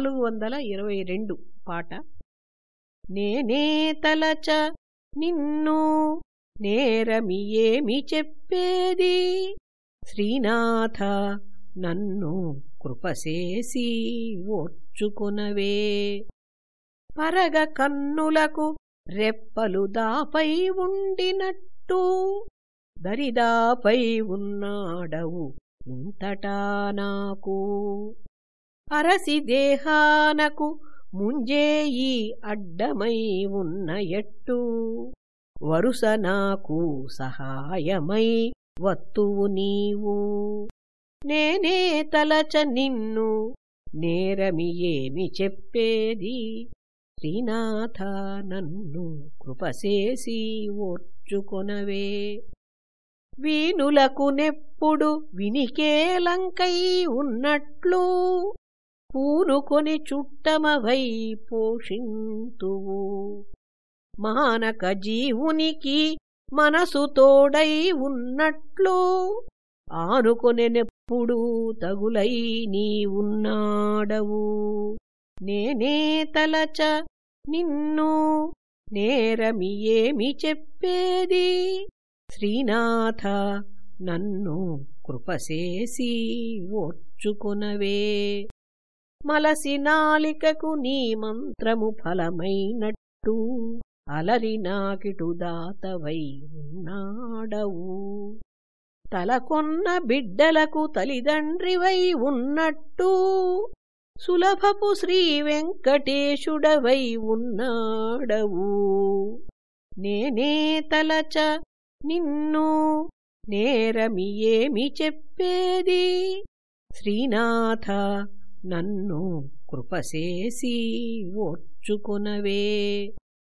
నాలుగు వందల ఇరవై రెండు పాట. నేనే తలచ నిన్ను నేరమి ఏమి చెప్పేది? శ్రీనాథ నన్ను కృపసేసి ఓర్చుకొనవే. పరగ కన్నులకు రెప్పలు దాపై ఉండినట్టు దరిదాపై ఉన్నాడవు ఇంతటా నాకు. అరసి దేహానకు ముంజేయి అడ్డమై ఉన్న ఎట్టు. వరుస నాకు సహాయమై వత్తువు నీవు. నేనే తలచ నిన్ను నేరమి ఏమి చెప్పేది? శ్రీనాథ నన్ను కృపసేసి ఓర్చుకొనవే. వీణులకు నెప్పుడు వినికేలంకై ఉన్నట్లు పూనుకొని చుట్టమవై పోషింతువు. మానక జీవునికి మనసు తోడై ఉన్నట్లు ఆనుకొనెనెప్పుడు తగులై నీవున్నాడవు నేనే తలచ నిన్ను నేరమి ఏమి చెప్పేది? శ్రీనాథ నన్ను కృపసేసి ఓర్చుకొనవే. మలసి నాలికకు నీ మంత్రము ఫలమైనట్టు. అలరి నాకిటు దాతవై ఉన్నాడవు. తలకొన్న బిడ్డలకు తలిదండ్రివై ఉన్నట్టు. సులభపు శ్రీ వెంకటేశుడవై ఉన్నాడవు. నేనే తలచ నిన్ను నేరమి ఏమి చెప్పేది? శ్రీనాథ నన్ను కృపసేసి ఓర్చుకొనవే.